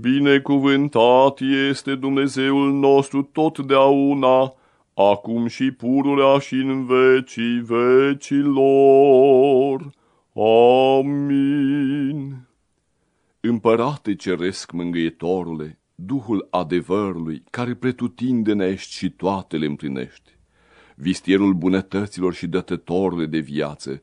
Binecuvântat este Dumnezeul nostru totdeauna, acum și pururea și în vecii vecilor. Amin. Împărate ceresc mângâietorule, Duhul adevărului, care pretutindene ești și toate le împlinești, vistierul bunătăților și dătătorule de viață,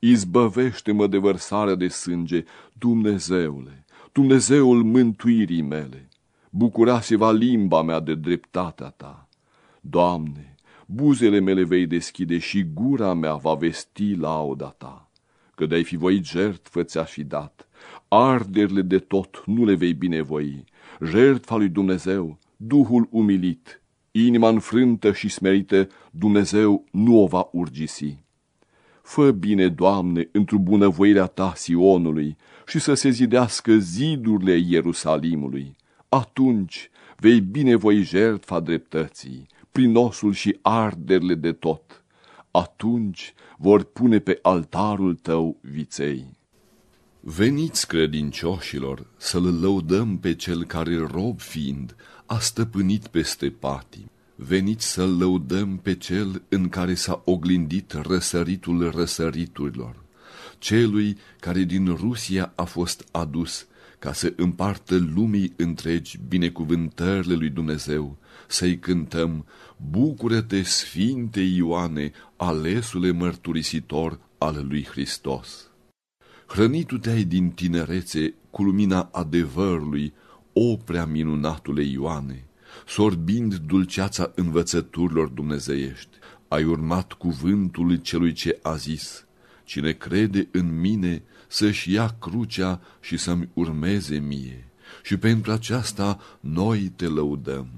izbăvește-mă de vărsarea de sânge, Dumnezeule, Dumnezeul mântuirii mele, bucura-se va limba mea de dreptatea ta. Doamne, buzele mele vei deschide și gura mea va vesti lauda ta. Că de-ai fi voit jertfă ți-aș fi dat, arderile de tot nu le vei binevoi, jertfa lui Dumnezeu, Duhul umilit, inima înfrântă și smerită, Dumnezeu nu o va urgisi. Fă bine, Doamne, într-o bunăvoirea Ta Sionului și să se zidească zidurile Ierusalimului. Atunci vei binevoi jertfa dreptății, prin osul și arderile de tot. Atunci vor pune pe altarul Tău viței. Veniți, credincioșilor, să-L lăudăm pe Cel care, rob fiind, a stăpânit peste patim. Veniți să-L lăudăm pe Cel în care s-a oglindit răsăritul răsăriturilor, celui care din Rusia a fost adus ca să împartă lumii întregi binecuvântările lui Dumnezeu, să-i cântăm, Bucură-te, Sfinte Ioane, alesule mărturisitor al lui Hristos. Hrănitu te-ai din tinerețe cu lumina adevărului, o prea minunatule Ioane, sorbind dulceața învățăturilor dumnezeiești, ai urmat cuvântul celui ce a zis, cine crede în mine să-și ia crucea și să-mi urmeze mie. Și pentru aceasta noi te lăudăm.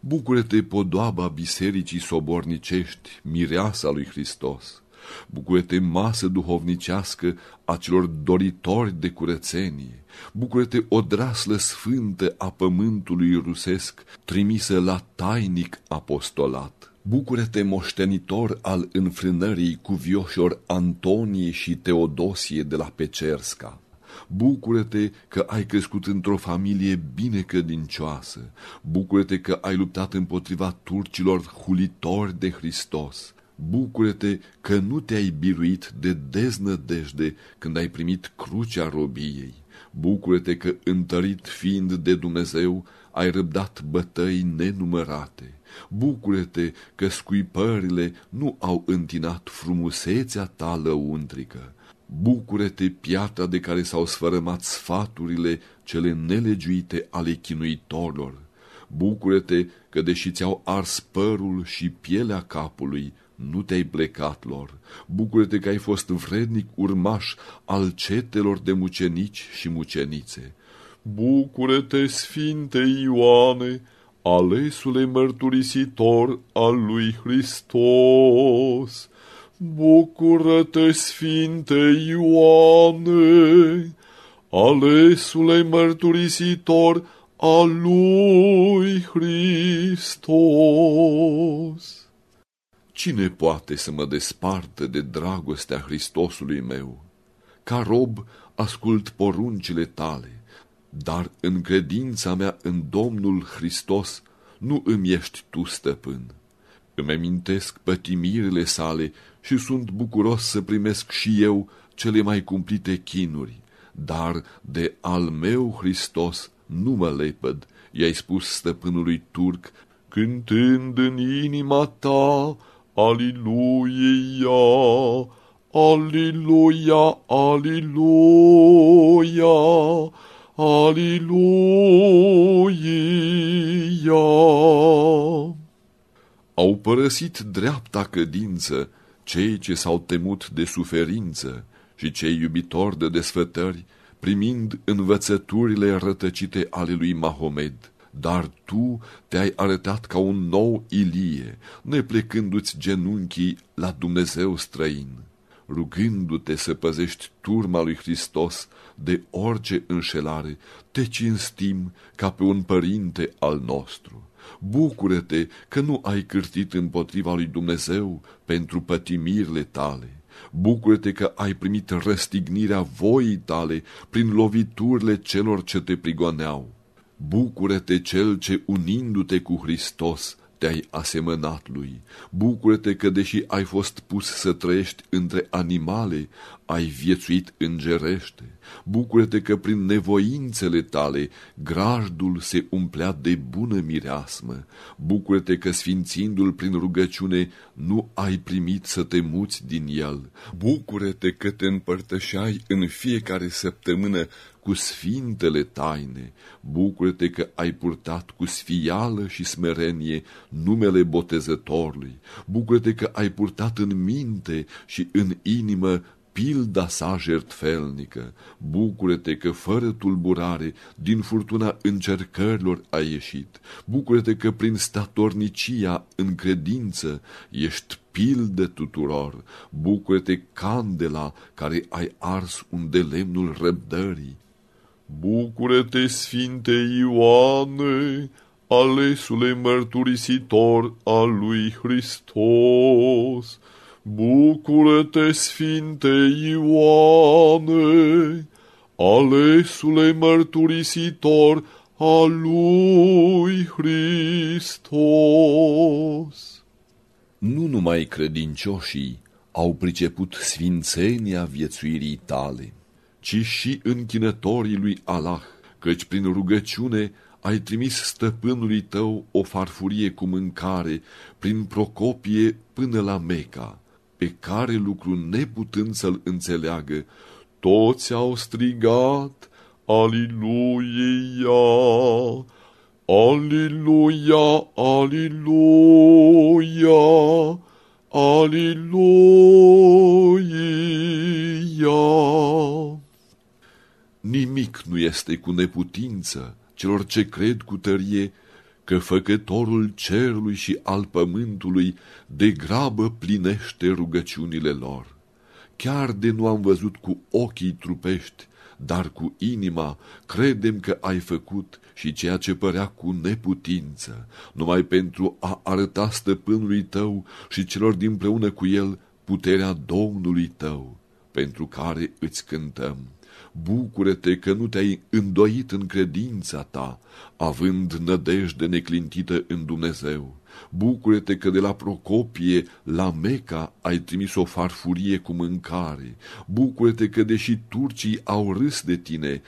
Bucură-te, podoaba bisericii sobornicești, mireasa lui Hristos. Bucură-te, masă duhovnicească a celor doritori de curățenie. Bucură-te, odraslă sfântă a pământului rusesc, trimisă la tainic apostolat. Bucură-te, moștenitor al înfrânării cuvioșilor Antonie și Teodosie de la Pecerska. Bucură-te că ai crescut într-o familie binecădincioasă. Bucură-te că ai luptat împotriva turcilor hulitori de Hristos. Bucură-te că nu te-ai biruit de deznădejde când ai primit crucea robiei. Bucură-te că, întărit fiind de Dumnezeu, ai răbdat bătăi nenumărate. Bucură-te că scuipările nu au întinat frumusețea ta lăuntrică. Bucură-te, piatra de care s-au sfărămat sfaturile cele nelegiuite ale chinuitorilor. Bucură-te că, deși ți-au ars părul și pielea capului, nu te-ai plecat lor. Bucură-te că ai fost vrednic urmaș al cetelor de mucenici și mucenițe. Bucură-te, Sfinte Ioane, alesule mărturisitor al lui Hristos. Bucură-te, Sfinte Ioane, alesule mărturisitor al lui Hristos. Cine poate să mă despartă de dragostea Hristosului meu? Ca rob ascult poruncile tale, dar în credința mea în Domnul Hristos nu îmi ești tu stăpân. Îmi amintesc pătimirile sale și sunt bucuros să primesc și eu cele mai cumplite chinuri, dar de al meu Hristos nu mă lepăd, i-ai spus stăpânului turc, cântând în inima ta, Aliluia, Aliluia, Aliluia, Aliluia. Au părăsit dreapta cădință cei ce s-au temut de suferință și cei iubitori de desfătări, primind învățăturile rătăcite ale lui Mahomed, dar tu te-ai arătat ca un nou Ilie, neplecându-ți genunchii la Dumnezeu străin, rugându-te să păzești turma lui Hristos de orice înșelare, te cinstim ca pe un părinte al nostru. Bucură-te că nu ai cârtit împotriva lui Dumnezeu pentru pătimirile tale. Bucură-te că ai primit răstignirea voii tale prin loviturile celor ce te prigoneau. Bucură-te cel ce, unindu-te cu Hristos, te-ai asemănat lui. Bucură-te că, deși ai fost pus să trăiești între animale, ai viețuit îngerește. Bucură-te că prin nevoințele tale grajdul se umplea de bună mireasmă. Bucură-te că sfințindu-l prin rugăciune nu ai primit să te muți din el. Bucură-te că te împărtășai în fiecare săptămână cu sfintele taine. Bucură-te că ai purtat cu sfială și smerenie numele botezătorului. Bucură-te că ai purtat în minte și în inimă pilda sa jertfelnică, bucură-te că fără tulburare din furtuna încercărilor ai ieșit, bucură-te că prin statornicia în credință ești pildă tuturor, bucură-te candela care ai ars unde lemnul răbdării, bucură-te Sfinte Ioane, alesule mărturisitor al lui Hristos, Bucură-te, Sfinte Ioane, alesule mărturisitor a lui Hristos. Nu numai credincioșii au priceput sfințenia viețuirii tale, ci și închinătorii lui Allah, căci prin rugăciune ai trimis stăpânului tău o farfurie cu mâncare prin Procopie până la Meca, pe care lucru neputând să-l înțeleagă, toți au strigat, Aliluia, Aliluia, Aliluia, Aliluia. Nimic nu este cu neputință celor ce cred cu tărie că făcătorul cerului și al pământului de grabă plinește rugăciunile lor. Chiar de nu am văzut cu ochii trupești, dar cu inima credem că ai făcut și ceea ce părea cu neputință, numai pentru a arăta stăpânului tău și celor dinpreună cu el puterea Domnului tău, pentru care îți cântăm. Bucură-te că nu te-ai îndoit în credința ta, având nădejde neclintită în Dumnezeu. Bucură-te că de la Procopie la Meca ai trimis o farfurie cu mâncare. Bucură-te că deși turcii au râs de tine,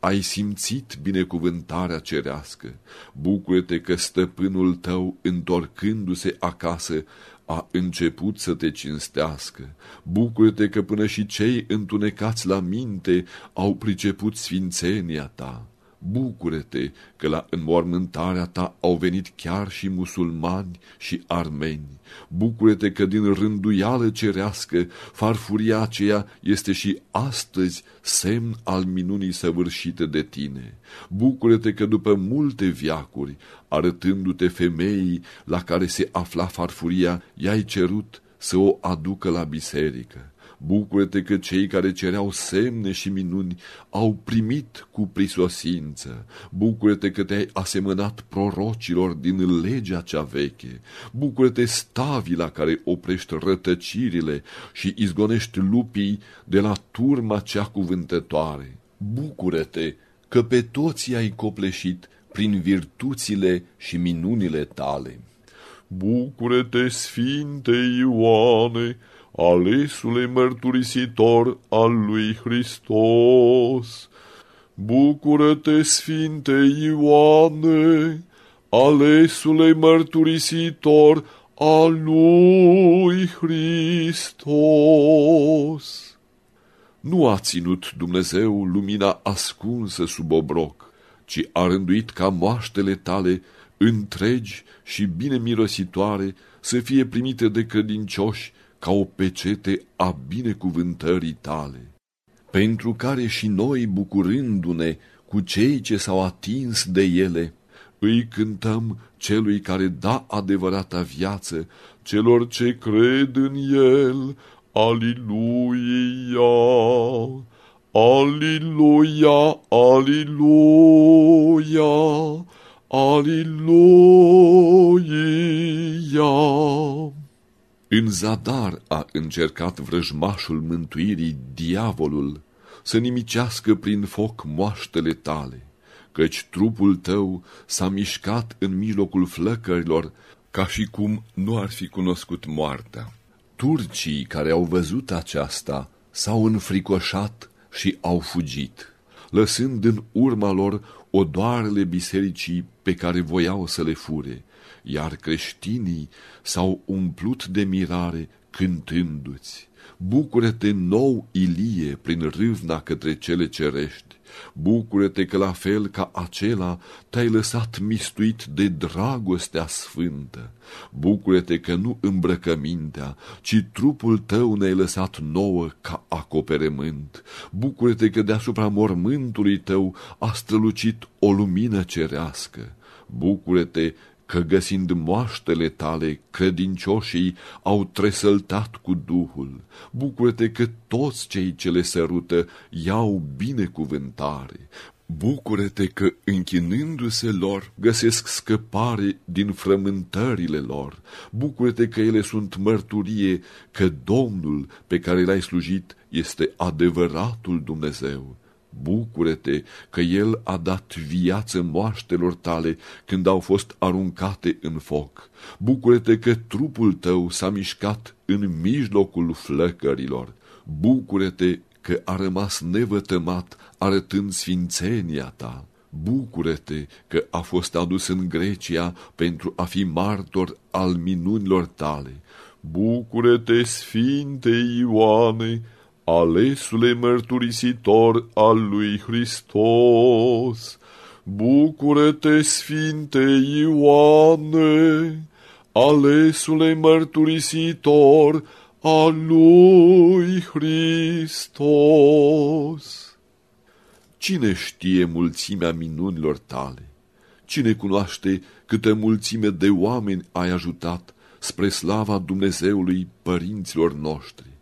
ai simțit binecuvântarea cerească. Bucură-te că stăpânul tău, întorcându-se acasă, a început să te cinstească. Bucură-te că până și cei întunecați la minte au priceput sfințenia ta. Bucură-te că la înmormântarea ta au venit chiar și musulmani și armeni. Bucură-te că din rânduială cerească farfuria aceea este și astăzi semn al minunii săvârșite de tine. Bucură-te că după multe viacuri, arătându-te femeii la care se afla farfuria, i-ai cerut să o aducă la biserică. Bucură-te că cei care cereau semne și minuni au primit cu prisosință. Bucură-te că te-ai asemănat prorocilor din legea cea veche. Bucură-te stavila care oprești rătăcirile și izgonești lupii de la turma cea cuvântătoare. Bucură-te că pe toți ai copleșit prin virtuțile și minunile tale. Bucură-te, Sfinte Ioane, alesule mărturisitor al lui Hristos. Bucură-te, Sfinte Ioane, alesule mărturisitor al lui Hristos. Nu a ținut Dumnezeu lumina ascunsă sub obroc, ci a rânduit ca moaștele tale întregi și bine mirositoare să fie primite de credincioși ca o pecete a binecuvântării tale, pentru care și noi, bucurându-ne cu cei ce s-au atins de ele, îi cântăm celui care da adevărata viață celor ce cred în el. Aliluia! Aliluia! Aliluia! Aliluia! În zadar a încercat vrăjmașul mântuirii diavolul să nimicească prin foc moaștele tale, căci trupul tău s-a mișcat în mijlocul flăcărilor ca și cum nu ar fi cunoscut moartea. Turcii care au văzut aceasta s-au înfricoșat și au fugit, lăsând în urma lor odoarele bisericii pe care voiau să le fure, iar creștinii s-au umplut de mirare cântându-ți. Bucură-te nou, Ilie, prin râvna către cele cerești. Bucură-te că la fel ca acela te-ai lăsat mistuit de dragostea sfântă. Bucură-te că nu îmbrăcămintea, ci trupul tău ne-ai lăsat nouă ca acoperământ. Bucură-te că deasupra mormântului tău a strălucit o lumină cerească. Bucură-te că găsind moaștele tale, credincioșii au tresăltat cu Duhul. Bucură-te că toți cei ce le sărută iau binecuvântare. Bucură-te că, închinându-se lor, găsesc scăpare din frământările lor. Bucură-te că ele sunt mărturie că Domnul pe care l-ai slujit este adevăratul Dumnezeu. Bucură-te că El a dat viață moaștelor tale când au fost aruncate în foc. Bucură-te că trupul tău s-a mișcat în mijlocul flăcărilor. Bucură-te că a rămas nevătămat arătând sfințenia ta. Bucură-te că a fost adus în Grecia pentru a fi martor al minunilor tale. Bucură-te, Sfinte Ioane, alesule mărturisitor al lui Hristos. Bucură-te, Sfinte Ioane, alesule mărturisitor al lui Hristos. Cine știe mulțimea minunilor tale? Cine cunoaște câtă mulțime de oameni ai ajutat spre slava Dumnezeului părinților noștri?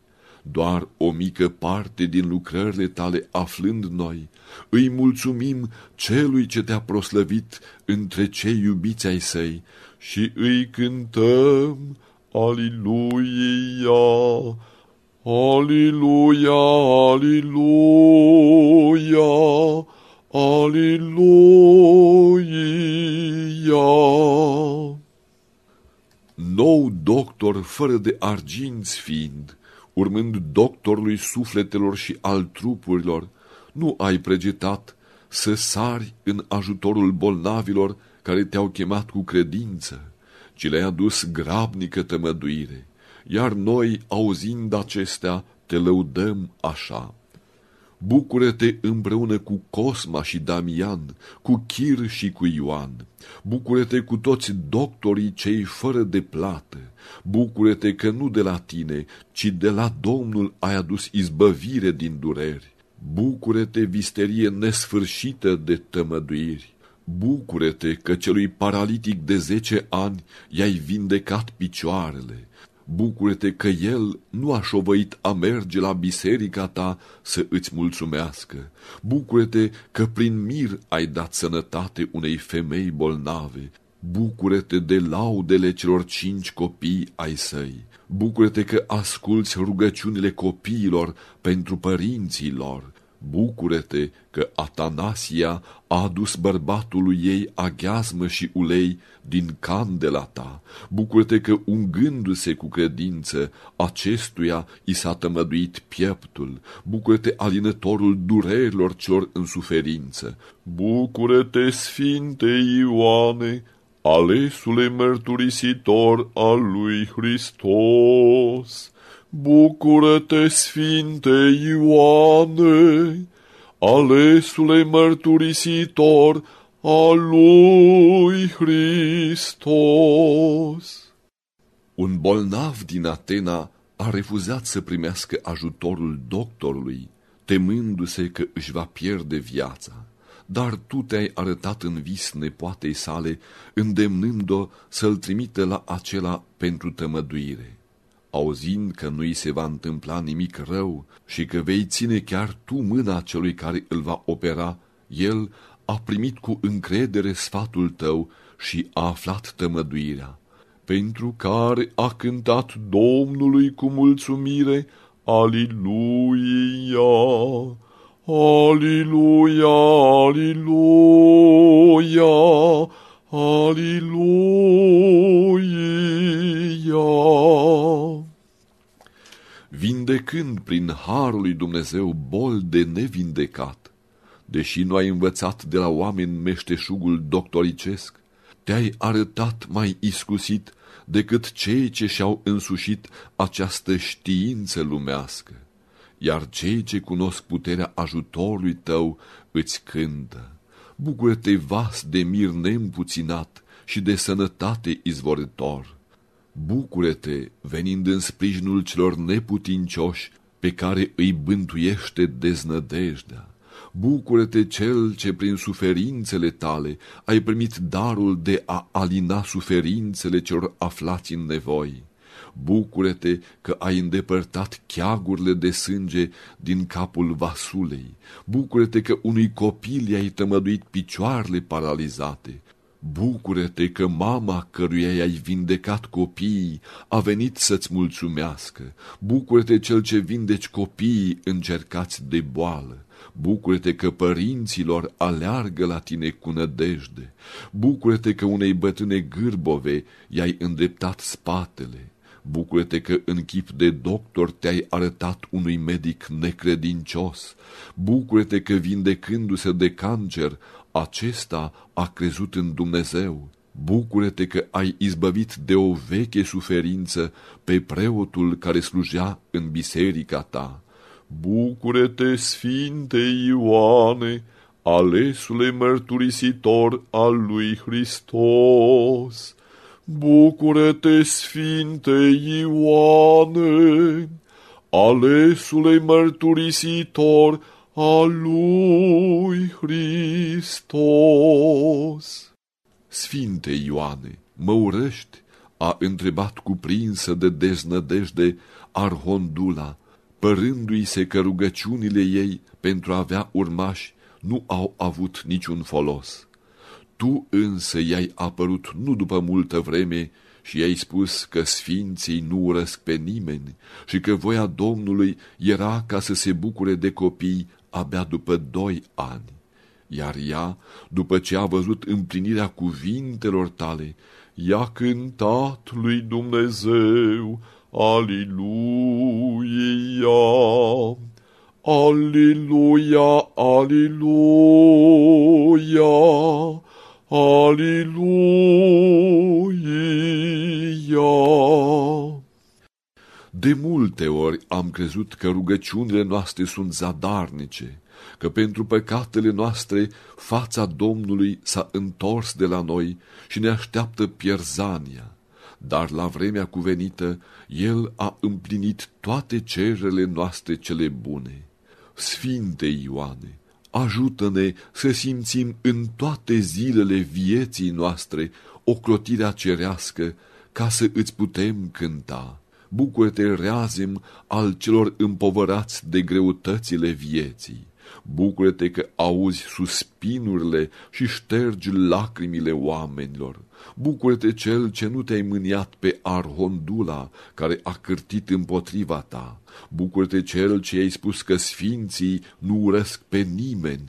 Doar o mică parte din lucrările tale aflând noi, îi mulțumim celui ce te-a proslăvit între cei iubiți ai săi și îi cântăm Aliluia, Aliluia, Aliluia, Aliluia. Nou doctor fără de arginți fiind, urmând doctorului sufletelor și al trupurilor, nu ai pregetat să sari în ajutorul bolnavilor care te-au chemat cu credință, ci le-ai adus grabnică tămăduire iar noi, auzind acestea, te lăudăm așa. Bucură-te împreună cu Cosma și Damian, cu Chir și cu Ioan. Bucură-te cu toți doctorii cei fără de plată. Bucură-te că nu de la tine, ci de la Domnul ai adus izbăvire din dureri. Bucură-te, visterie nesfârșită de tămăduiri. Bucură-te că celui paralitic de zece ani i-ai vindecat picioarele. Bucură-te că el nu a șovăit a merge la biserica ta să îți mulțumească. Bucură-te că prin mir ai dat sănătate unei femei bolnave. Bucură-te de laudele celor cinci copii ai săi. Bucură-te că asculți rugăciunile copiilor pentru părinții lor. Bucură-te că Atanasia a adus bărbatului ei aghiazmă și ulei din candela ta. Bucură-te că, ungându-se cu credință, acestuia i s-a tămăduit pieptul. Bucură-te, alinătorul durerilor celor în suferință. Bucură-te, Sfinte Ioane, alesule mărturisitor al lui Hristos. Bucură-te, Sfinte Ioane, alesule mărturisitor al lui Hristos. Un bolnav din Atena a refuzat să primească ajutorul doctorului, temându-se că își va pierde viața. Dar tu te-ai arătat în vis nepoatei sale, îndemnând-o să-l trimită la acela pentru tămăduire auzind că nu-i se va întâmpla nimic rău și că vei ține chiar tu mâna celui care îl va opera, el a primit cu încredere sfatul tău și a aflat tămăduirea, pentru care a cântat Domnului cu mulțumire, Aliluia, Aliluia, Aliluia, Aliluia vindecând prin harul lui Dumnezeu bol de nevindecat. Deși nu ai învățat de la oameni meșteșugul doctoricesc, te-ai arătat mai iscusit decât cei ce și-au însușit această știință lumească, iar cei ce cunosc puterea ajutorului tău îți cântă. Bucură-te vas de mir neîmpuținat și de sănătate izvorător Bucură-te, venind în sprijinul celor neputincioși pe care îi bântuiește deznădejdea. Bucură-te cel ce prin suferințele tale ai primit darul de a alina suferințele celor aflați în nevoi. Bucură-te că ai îndepărtat cheagurile de sânge din capul vasulei. Bucură-te că unui copil i-ai tămăduit picioarele paralizate. Bucură-te că mama căruia i-ai vindecat copiii a venit să-ți mulțumească. Bucură-te cel ce vindeci copiii încercați de boală. Bucură-te că părinților aleargă la tine cu nădejde. Bucură-te că unei bătrâne gârbove i-ai îndreptat spatele. Bucură-te că în chip de doctor te-ai arătat unui medic necredincios. Bucură-te că vindecându-se de cancer, acesta a crezut în Dumnezeu. Bucură-te că ai izbăvit de o veche suferință pe preotul care slujea în biserica ta. Bucură-te, Sfinte Ioane, alesule mărturisitor al lui Hristos. Bucură-te, Sfinte Ioane, alesule mărturisitor al lui Hristos. Sfinte Ioane, mă urăști? A întrebat cuprinsă de deznădejde Arhondula, părându-i se că rugăciunile ei pentru a avea urmași nu au avut niciun folos. Tu însă i-ai apărut nu după multă vreme și i-ai spus că sfinții nu urăsc pe nimeni și că voia Domnului era ca să se bucure de copii abia după doi ani. Iar ea, după ce a văzut împlinirea cuvintelor tale, i-a cântat lui Dumnezeu, Aliluia! Aleluia, aleluia, aleluia. De multe ori am crezut că rugăciunile noastre sunt zadarnice, că pentru păcatele noastre fața Domnului s-a întors de la noi și ne așteaptă pierzania. Dar la vremea cuvenită, El a împlinit toate cererile noastre cele bune. Sfinte Ioane, ajută-ne să simțim în toate zilele vieții noastre ocrotirea cerească ca să îți putem cânta. Bucură-te, reazim, al celor împovărați de greutățile vieții. Bucură-te că auzi suspinurile și ștergi lacrimile oamenilor. Bucură-te cel ce nu te-ai mâniat pe Arhondula, care a cârtit împotriva ta. Bucură-te cel ce ai spus că sfinții nu urăsc pe nimeni.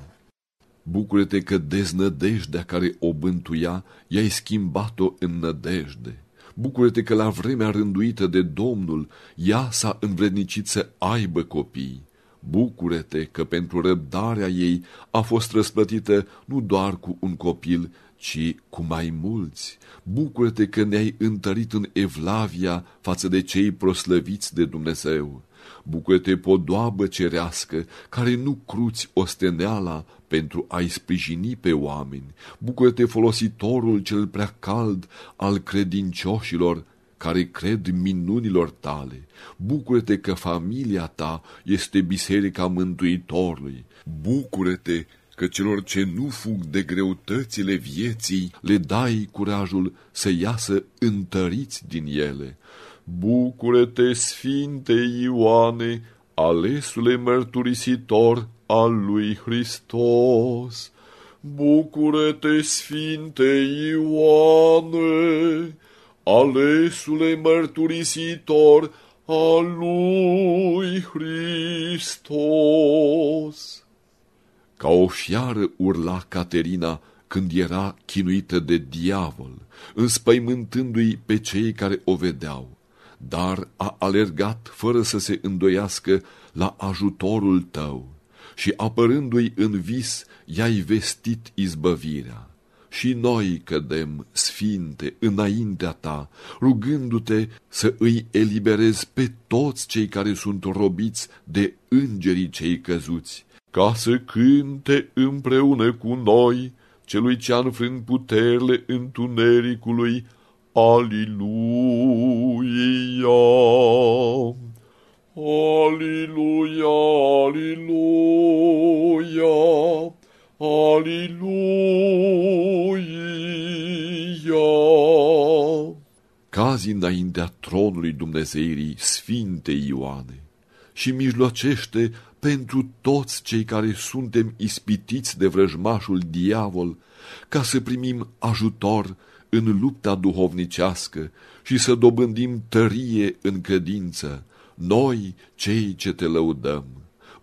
Bucură-te că deznădejdea care o bântuia, i-ai schimbat-o în nădejde. Bucură-te că la vremea rânduită de Domnul, ea s-a învrednicit să aibă copii. Bucură-te că pentru răbdarea ei a fost răsplătită nu doar cu un copil, ci cu mai mulți. Bucură-te că ne-ai întărit în Evlavia față de cei proslăviți de Dumnezeu. Bucură-te, podoabă cerească, care nu cruți osteneala pentru a-i sprijini pe oameni. Bucură-te, folositorul cel prea cald al credincioșilor, care cred minunilor tale. Bucură-te că familia ta este biserica Mântuitorului. Bucură-te că celor ce nu fug de greutățile vieții le dai curajul să iasă întăriți din ele. Bucură-te, Sfinte Ioane, alesule mărturisitor al lui Hristos. Bucură-te, Sfinte Ioane, alesule mărturisitor al lui Hristos. Ca o fiară urla Caterina când era chinuită de diavol, înspăimântându-i pe cei care o vedeau, dar a alergat fără să se îndoiască la ajutorul tău și apărându-i în vis, i-ai vestit izbăvirea. Și noi cădem, sfinte, înaintea ta, rugându-te să îi eliberezi pe toți cei care sunt robiți de îngerii cei căzuți, ca să cânte împreună cu noi celui ce-a înfrânt puterile întunericului. Aliluia! Aliluia, aliluia, aliluia! Cazi înaintea tronului Dumnezeirii Sfinte Ioane și mijlocește pentru toți cei care suntem ispitiți de vrăjmașul diavol, ca să primim ajutor în lupta duhovnicească și să dobândim tărie în credință, noi, cei ce te lăudăm.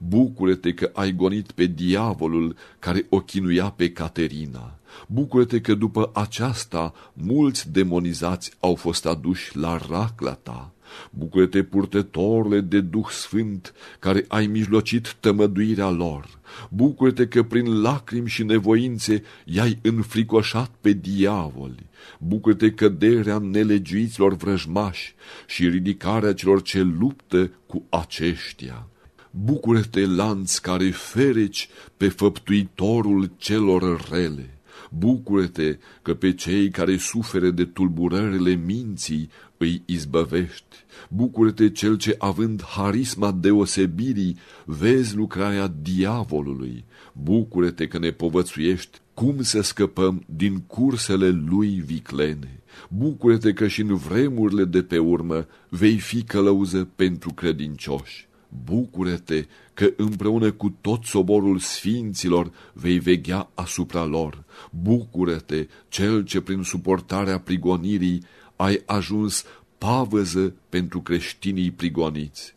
Bucură-te că ai gonit pe diavolul care o chinuia pe Caterina. Bucură-te că după aceasta mulți demonizați au fost aduși la racla ta. Bucură-te, purtătorule de Duh Sfânt, care ai mijlocit tămăduirea lor. Bucură-te că prin lacrimi și nevoințe i-ai înfricoșat pe diavoli. Bucură-te căderea nelegiuiților vrăjmași și ridicarea celor ce luptă cu aceștia. Bucură-te, lanț care fereci pe făptuitorul celor rele. Bucură-te că pe cei care suferă de tulburările minții îi izbăvești. Bucură-te cel ce, având harisma deosebirii, vezi lucrarea diavolului. Bucură-te că ne povățuiești cum să scăpăm din cursele lui viclene. Bucură-te că și în vremurile de pe urmă vei fi călăuză pentru credincioși. Bucură-te că împreună cu tot soborul sfinților vei veghea asupra lor. Bucură-te, cel ce prin suportarea prigonirii ai ajuns pavăză pentru creștinii prigoniți.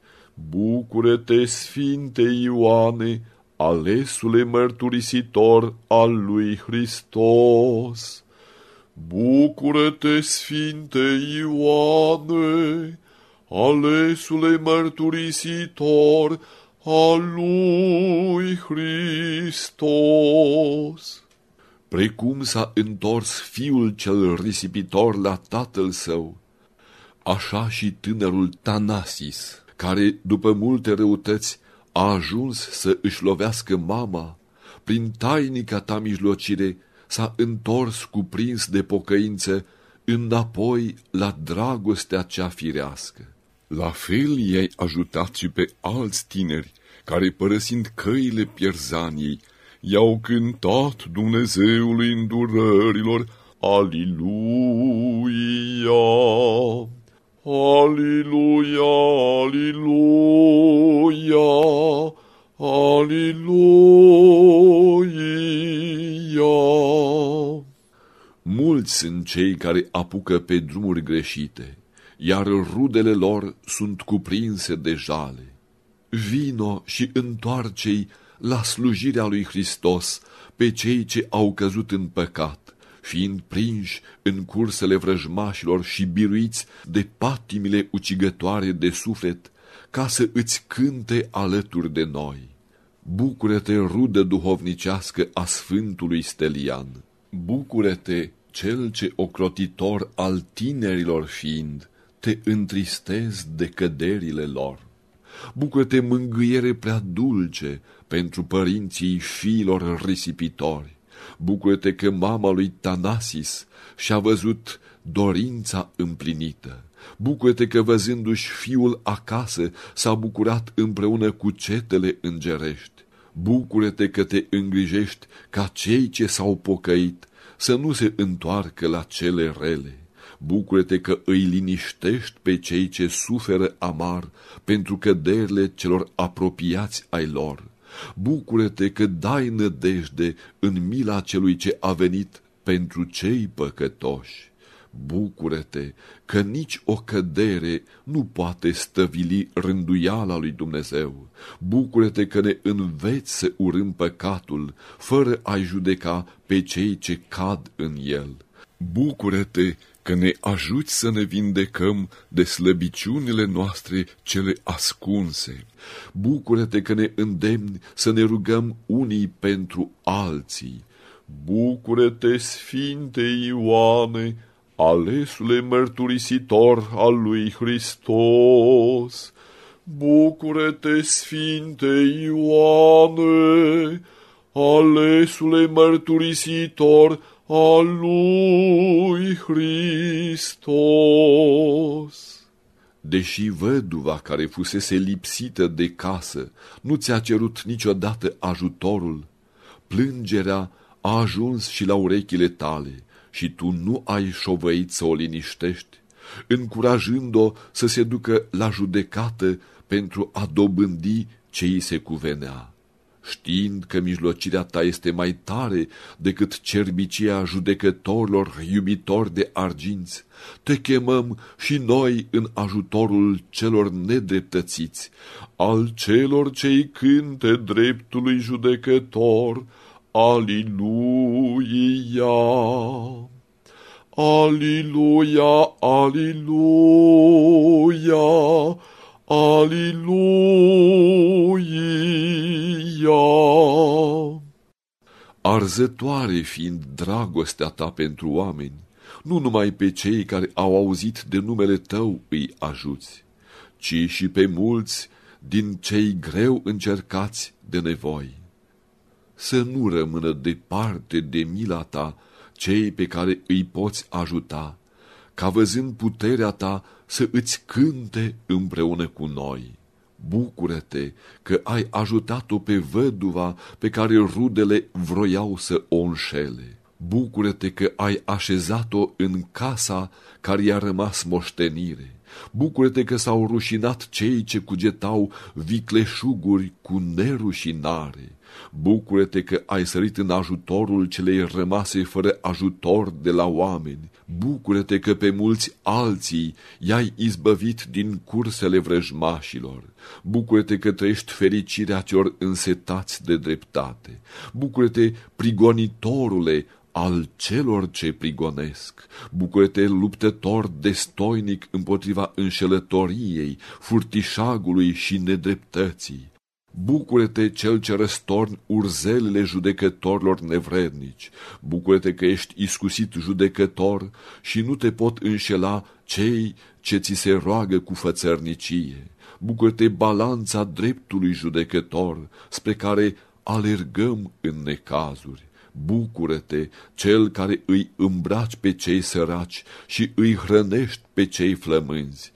Bucură-te, Sfinte Ioane, alesule mărturisitor al lui Hristos! Bucură-te, Sfinte Ioane, alesule mărturisitor al lui Hristos! Precum s-a întors fiul cel risipitor la tatăl său, așa și tânărul Tanasis, care, după multe răutăți, a ajuns să își lovească mama, prin tainica ta mijlocire s-a întors cuprins de pocăință înapoi la dragostea cea firească. La fel i-ai ajutat și pe alți tineri, care, părăsind căile pierzaniei, i-au cântat Dumnezeului îndurărilor, Aliluia! Aliluia, aliluia, aliluia. Mulți sunt cei care apucă pe drumuri greșite, iar rudele lor sunt cuprinse de jale. Vino și întoarce la slujirea lui Hristos pe cei ce au căzut în păcat fiind prinși în cursele vrăjmașilor și biruiți de patimile ucigătoare de suflet, ca să îți cânte alături de noi. Bucură-te, rudă duhovnicească a Sfântului Stelian! Bucură-te, cel ce ocrotitor al tinerilor fiind, te întristezi de căderile lor. Bucură-te, mângâiere prea dulce pentru părinții fiilor risipitori bucură-te că mama lui Tanasis și-a văzut dorința împlinită. Bucură-te că văzându-și fiul acasă s-a bucurat împreună cu cetele îngerești. Bucură-te că te îngrijești ca cei ce s-au pocăit să nu se întoarcă la cele rele. Bucură-te că îi liniștești pe cei ce suferă amar pentru căderile celor apropiați ai lor. Bucură-te că dai nădejde în mila celui ce a venit pentru cei păcătoși. Bucură-te că nici o cădere nu poate stăvili rânduiala lui Dumnezeu. Bucură-te că ne înveți să urâm păcatul, fără a-i judeca pe cei ce cad în el. Bucură-te că ne ajuți să ne vindecăm de slăbiciunile noastre cele ascunse. Bucură-te că ne îndemni să ne rugăm unii pentru alții. Bucură-te, Sfinte Ioane, alesule mărturisitor al lui Hristos. Bucură-te, Sfinte Ioane, alesule mărturisitor a lui Hristos. Deși văduva care fusese lipsită de casă nu ți-a cerut niciodată ajutorul, plângerea a ajuns și la urechile tale și tu nu ai șovăit să o liniștești, încurajând-o să se ducă la judecată pentru a dobândi ce îi se cuvenea știind că mijlocirea ta este mai tare decât cerbicia judecătorilor iubitori de arginți, te chemăm și noi în ajutorul celor nedreptățiți, al celor cei cânte dreptului judecător, Aliluia! Aliluia, aliluia, Aliluia! Arzătoare fiind dragostea ta pentru oameni, nu numai pe cei care au auzit de numele tău îi ajuți, ci și pe mulți din cei greu încercați de nevoi. Să nu rămână departe de mila ta cei pe care îi poți ajuta, ca văzând puterea ta să îți cânte împreună cu noi. Bucură-te că ai ajutat-o pe văduva pe care rudele vroiau să o înșele. Bucură-te că ai așezat-o în casa care i-a rămas moștenire. Bucură-te că s-au rușinat cei ce cugetau vicleșuguri cu nerușinare. Bucură-te că ai sărit în ajutorul celei rămase fără ajutor de la oameni. Bucură-te că pe mulți alții i-ai izbăvit din cursele vrăjmașilor. Bucură-te că trăiești fericirea celor însetați de dreptate. Bucură-te, prigonitorule, al celor ce prigonesc. Bucură-te, luptător destoinic împotriva înșelătoriei, furtișagului și nedreptății. Bucură-te cel ce răstorni urzelele judecătorilor nevrednici. Bucură-te că ești iscusit judecător și nu te pot înșela cei ce ți se roagă cu fățărnicie. Bucură-te balanța dreptului judecător spre care alergăm în necazuri. Bucură-te, cel care îi îmbraci pe cei săraci și îi hrănești pe cei flămânzi.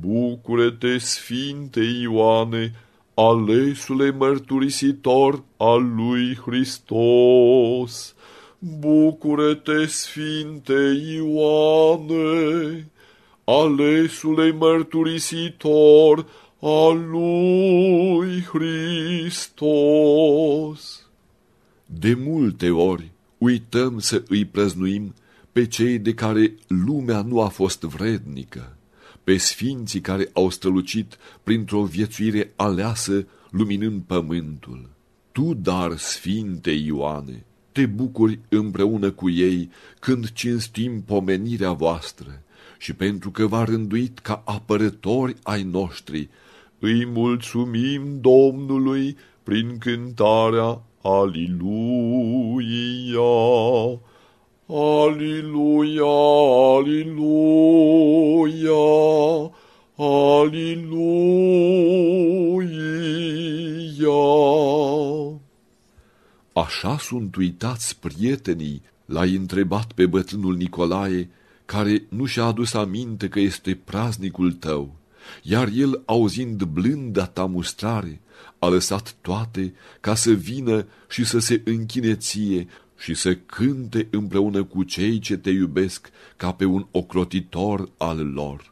Bucură-te, Sfinte Ioane, alesule mărturisitor al lui Hristos. Bucură-te, Sfinte Ioane, alesule mărturisitor al lui Hristos. De multe ori uităm să îi prăznuim pe cei de care lumea nu a fost vrednică, pe sfinții care au strălucit printr-o viețuire aleasă luminând pământul. Tu, dar, Sfinte Ioane, te bucuri împreună cu ei când cinstim pomenirea voastră și pentru că v-a rânduit ca apărători ai noștri, îi mulțumim Domnului prin cântarea Aliluia! Aliluia, aliluia, aliluia. Așa sunt uitați prietenii, l-ai întrebat pe bătrânul Nicolae, care nu și-a adus aminte că este praznicul tău, iar el, auzind blânda ta mustrare, a lăsat toate ca să vină și să se închine ție și să cânte împreună cu cei ce te iubesc ca pe un ocrotitor al lor.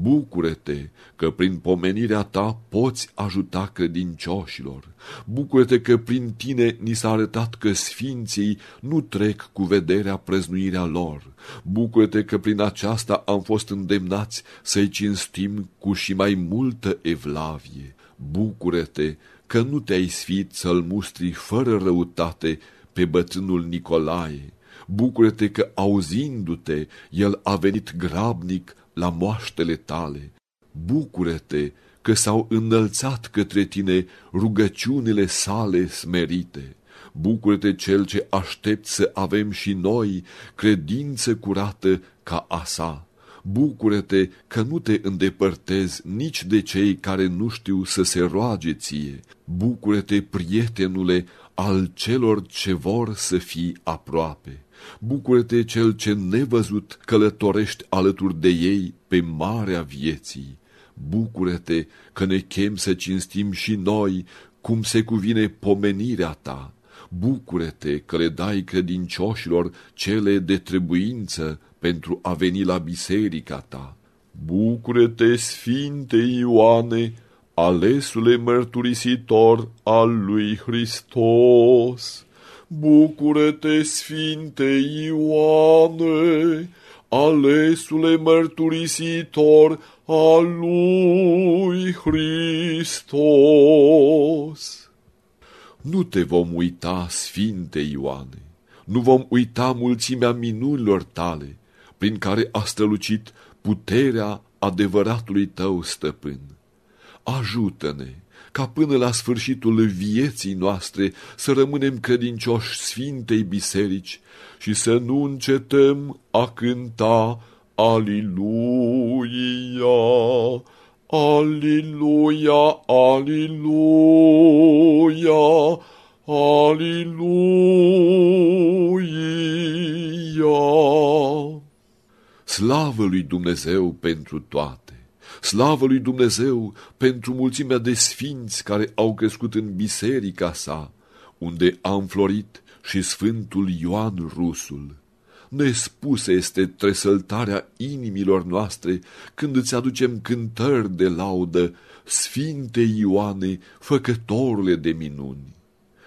Bucură-te că prin pomenirea ta poți ajuta credincioșilor. Bucură-te că prin tine ni s-a arătat că sfinții nu trec cu vederea prăznuirea lor. Bucură-te că prin aceasta am fost îndemnați să-i cinstim cu și mai multă evlavie. Bucură-te că nu te-ai sfit să-l mustri fără răutate pe bătrânul Nicolae. Bucură-te că, auzindu-te, el a venit grabnic la moaștele tale. Bucură-te că s-au înălțat către tine rugăciunile sale smerite. Bucură-te cel ce aștept să avem și noi credință curată ca a sa. Bucură-te că nu te îndepărtezi nici de cei care nu știu să se roage ție. Bucură-te, prietenule, al celor ce vor să fii aproape. Bucură-te cel ce nevăzut călătorești alături de ei pe marea vieții. Bucură-te că ne chem să cinstim și noi cum se cuvine pomenirea ta. Bucură-te că le dai credincioșilor cele de trebuință pentru a veni la biserica ta. Bucură-te, Sfinte Ioane, alesule mărturisitor al lui Hristos. Bucură-te, Sfinte Ioane, alesule mărturisitor al lui Hristos. Nu te vom uita, Sfinte Ioane, nu vom uita mulțimea minunilor tale, prin care a strălucit puterea adevăratului tău stăpân. Ajută-ne ca până la sfârșitul vieții noastre să rămânem credincioși Sfintei Biserici și să nu încetăm a cânta Aliluia, Aliluia, Aliluia, Aliluia. Slavă lui Dumnezeu pentru toate! Slavă lui Dumnezeu pentru mulțimea de sfinți care au crescut în biserica sa, unde a înflorit și Sfântul Ioan Rusul. Nespusă este tresăltarea inimilor noastre când îți aducem cântări de laudă, Sfinte Ioane, făcătorule de minuni.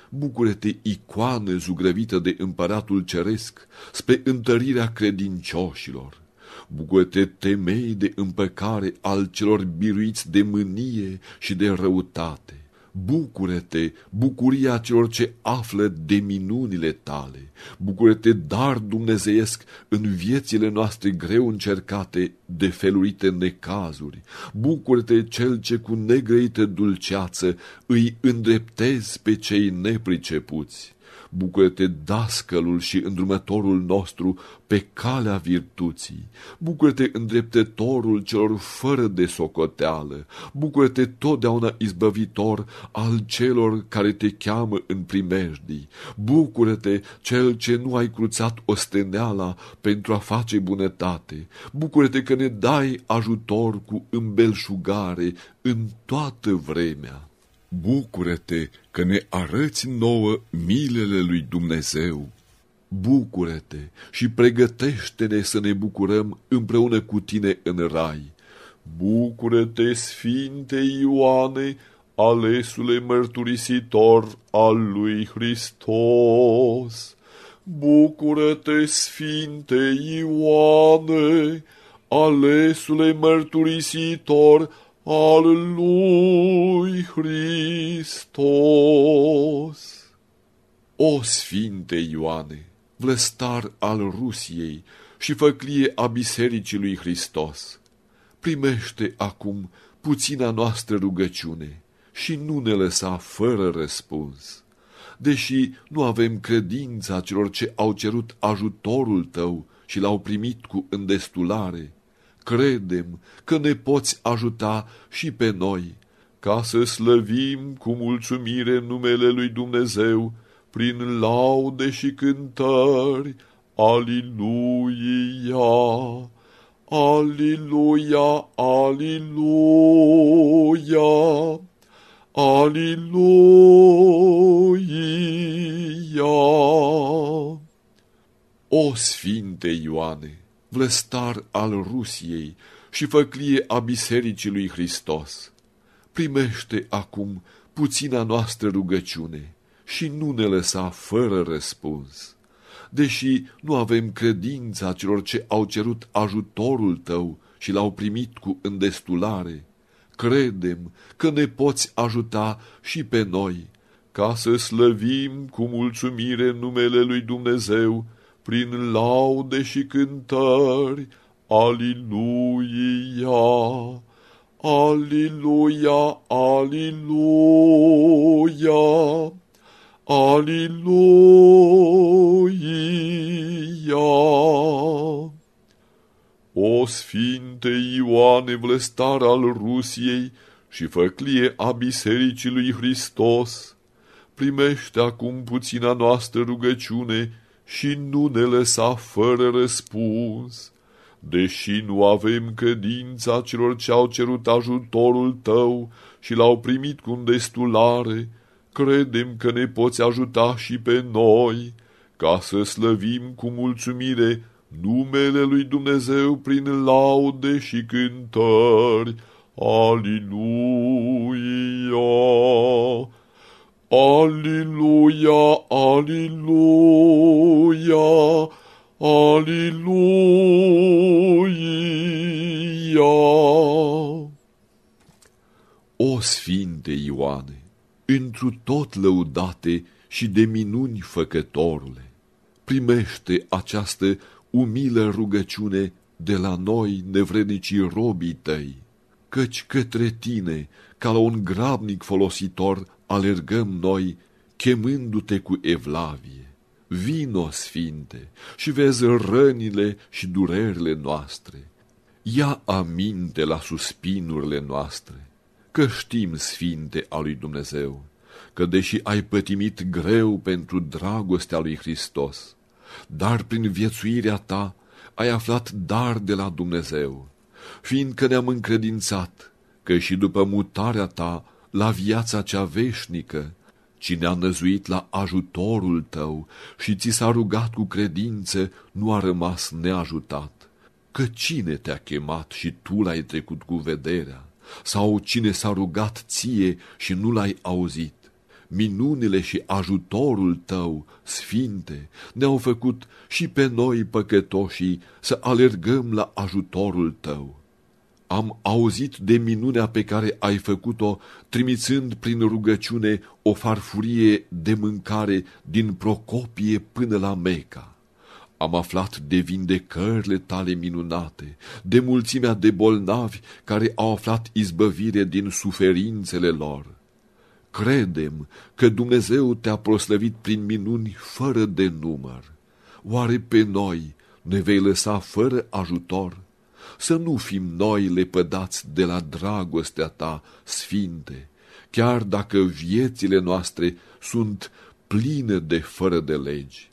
Bucură-te, icoană zugrăvită de împăratul ceresc, spre întărirea credincioșilor. Bucură-te, temei de împăcare al celor biruiți de mânie și de răutate. Bucură-te, bucuria celor ce află de minunile tale. Bucură-te, dar dumnezeiesc în viețile noastre greu încercate de felurite necazuri. Bucură-te, cel ce cu negrăită dulceață îi îndreptezi pe cei nepricepuți. Bucură-te, dascălul și îndrumătorul nostru pe calea virtuții. Bucură-te, îndreptătorul celor fără de socoteală. Bucură-te, totdeauna izbăvitor al celor care te cheamă în primejdii. Bucură-te, cel ce nu ai cruțat osteneala pentru a face bunătate. Bucură-te că ne dai ajutor cu îmbelșugare în toată vremea. Bucură-te că ne arăți nouă milele lui Dumnezeu. Bucură-te și pregătește-ne să ne bucurăm împreună cu tine în rai. Bucură-te, Sfinte Ioane, alesule mărturisitor al lui Hristos. Bucură-te, Sfinte Ioane, alesule mărturisitor al lui Hristos. O Sfinte Ioane, vlăstar al Rusiei și făclie a Bisericii lui Hristos, primește acum puțina noastră rugăciune și nu ne lăsa fără răspuns. Deși nu avem credința celor ce au cerut ajutorul tău și l-au primit cu îndestulare, credem că ne poți ajuta și pe noi, ca să slăvim cu mulțumire numele lui Dumnezeu prin laude și cântări. Aliluia! Aliluia! Aliluia! Aliluia! O Sfinte Ioane! Vlăstar al Rusiei și făclie a Bisericii lui Hristos, primește acum puțina noastră rugăciune și nu ne lăsa fără răspuns. Deși nu avem credința celor ce au cerut ajutorul tău și l-au primit cu îndestulare, credem că ne poți ajuta și pe noi, ca să slăvim cu mulțumire numele lui Dumnezeu prin laude și cântări, Aliluia, Aliluia, Aliluia, Aliluia. O Sfinte Ioane, vlăstar al Rusiei și făclie a Bisericii lui Hristos, primește acum puțina noastră rugăciune și nu ne lăsa fără răspuns, deși nu avem credința celor ce au cerut ajutorul tău și l-au primit cu destulare, credem că ne poți ajuta și pe noi, ca să slăvim cu mulțumire numele lui Dumnezeu prin laude și cântări. Aliluia! Aliluia, aliluia, aliluia. O Sfinte Ioane, întru tot lăudate și de minuni făcătorule, primește această umilă rugăciune de la noi, nevrednicii robii tăi, căci către tine, ca la un grabnic folositor, alergăm noi, chemându-te cu evlavie. Vino, Sfinte, și vezi rănile și durerile noastre. Ia aminte la suspinurile noastre, că știm, Sfinte, a lui Dumnezeu, că deși ai pătimit greu pentru dragostea lui Hristos, dar prin viețuirea ta ai aflat dar de la Dumnezeu, fiindcă ne-am încredințat că și după mutarea ta la viața cea veșnică, cine a năzuit la ajutorul tău și ți s-a rugat cu credință, nu a rămas neajutat. Că cine te-a chemat și tu l-ai trecut cu vederea? Sau cine s-a rugat ție și nu l-ai auzit? Minunile și ajutorul tău, sfinte, ne-au făcut și pe noi păcătoșii să alergăm la ajutorul tău am auzit de minunea pe care ai făcut-o, trimițând prin rugăciune o farfurie de mâncare din Procopie până la Meca. Am aflat de vindecările tale minunate, de mulțimea de bolnavi care au aflat izbăvire din suferințele lor. Credem că Dumnezeu te-a proslăvit prin minuni fără de număr. Oare pe noi ne vei lăsa fără ajutor? Să nu fim noi lepădați de la dragostea ta, sfinte, chiar dacă viețile noastre sunt pline de fără de legi,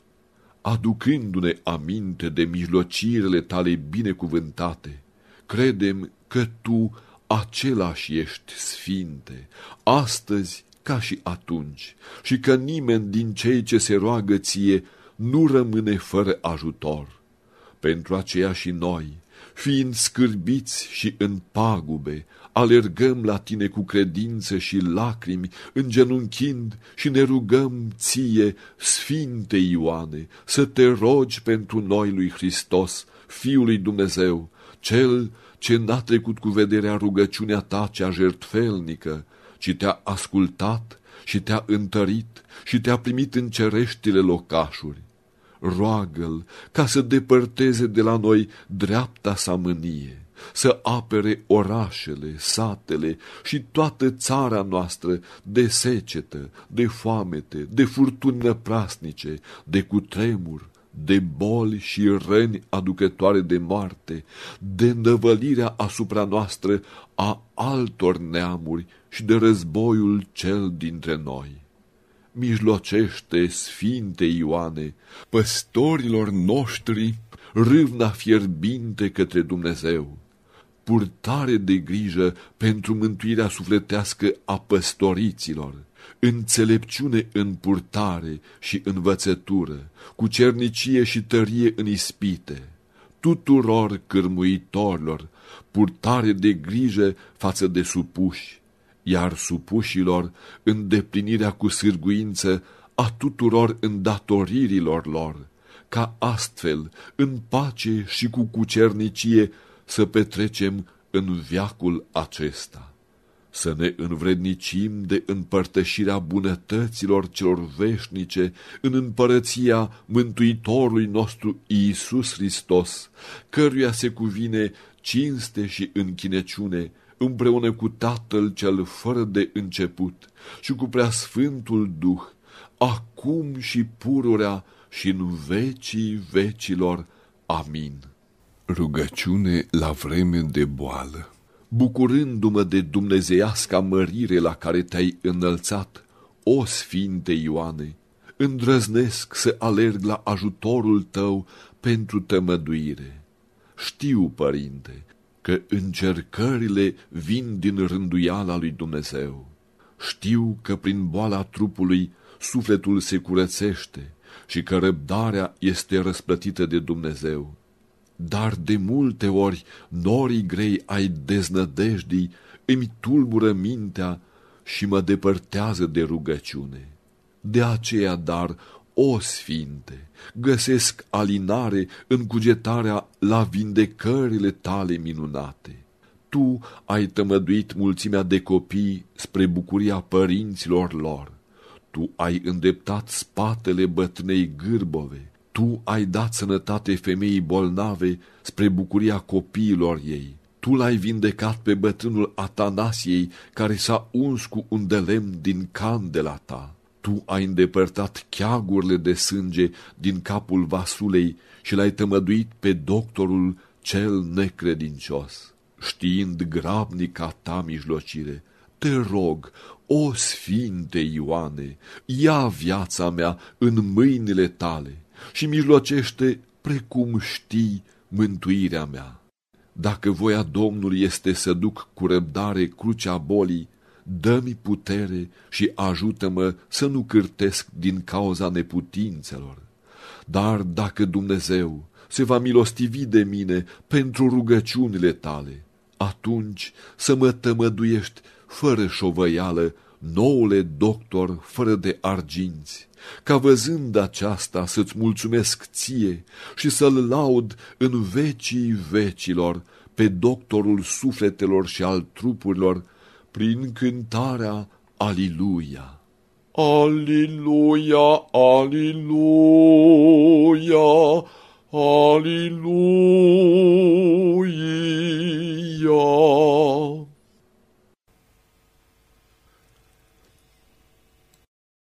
aducându-ne aminte de mijlocirile tale binecuvântate, credem că tu același ești, sfinte, astăzi ca și atunci, și că nimeni din cei ce se roagă ție nu rămâne fără ajutor. Pentru aceea și noi, fiind scârbiți și în pagube, alergăm la tine cu credință și lacrimi, îngenunchind și ne rugăm ție, Sfinte Ioane, să te rogi pentru noi lui Hristos, Fiul lui Dumnezeu, Cel ce n-a trecut cu vederea rugăciunea ta cea jertfelnică, ci te-a ascultat și te-a întărit și te-a primit în cereștile locașuri roagă-l ca să depărteze de la noi dreapta sa mânie, să apere orașele, satele și toată țara noastră de secetă, de foamete, de furtuni năprasnice, de cutremur, de boli și răni aducătoare de moarte, de năvălirea asupra noastră a altor neamuri și de războiul cel dintre noi mijlocește, Sfinte Ioane, păstorilor noștri râvna fierbinte către Dumnezeu, purtare de grijă pentru mântuirea sufletească a păstoriților, înțelepciune în purtare și învățătură, cu cernicie și tărie în ispite, tuturor cârmuitorilor, purtare de grijă față de supuși, iar supușilor îndeplinirea cu sârguință a tuturor îndatoririlor lor, ca astfel, în pace și cu cucernicie, să petrecem în viacul acesta. Să ne învrednicim de împărtășirea bunătăților celor veșnice în împărăția Mântuitorului nostru Iisus Hristos, căruia se cuvine cinste și închineciune, împreună cu Tatăl cel fără de început și cu Preasfântul Duh, acum și pururea și în vecii vecilor. Amin. Rugăciune la vreme de boală Bucurându-mă de dumnezeiasca mărire la care te-ai înălțat, o Sfinte Ioane, îndrăznesc să alerg la ajutorul tău pentru tămăduire. Știu, Părinte, că încercările vin din rânduiala lui Dumnezeu. Știu că prin boala trupului sufletul se curățește și că răbdarea este răsplătită de Dumnezeu. Dar de multe ori norii grei ai deznădejdii îmi tulbură mintea și mă depărtează de rugăciune. De aceea, dar, o sfinte, găsesc alinare în cugetarea la vindecările tale minunate. Tu ai tămăduit mulțimea de copii spre bucuria părinților lor. Tu ai îndeptat spatele bătrânei gârbove. Tu ai dat sănătate femeii bolnave spre bucuria copiilor ei. Tu l-ai vindecat pe bătrânul Atanasiei, care s-a uns cu un de lemn din candela ta. Tu ai îndepărtat cheagurile de sânge din capul vasulei și l-ai tămăduit pe doctorul cel necredincios. Știind grabnica ta mijlocire, te rog, o Sfinte Ioane, ia viața mea în mâinile tale și mijlocește precum știi mântuirea mea. Dacă voia Domnului este să duc cu răbdare crucea bolii, dă-mi putere și ajută-mă să nu cârtesc din cauza neputințelor. Dar dacă Dumnezeu se va milostivi de mine pentru rugăciunile tale, atunci să mă tămăduiești fără șovăială, noule doctor fără de arginți, ca văzând aceasta să-ți mulțumesc ție și să-l laud în vecii vecilor pe doctorul sufletelor și al trupurilor prin cântarea Aliluia. Aliluia, Aliluia, Aliluia.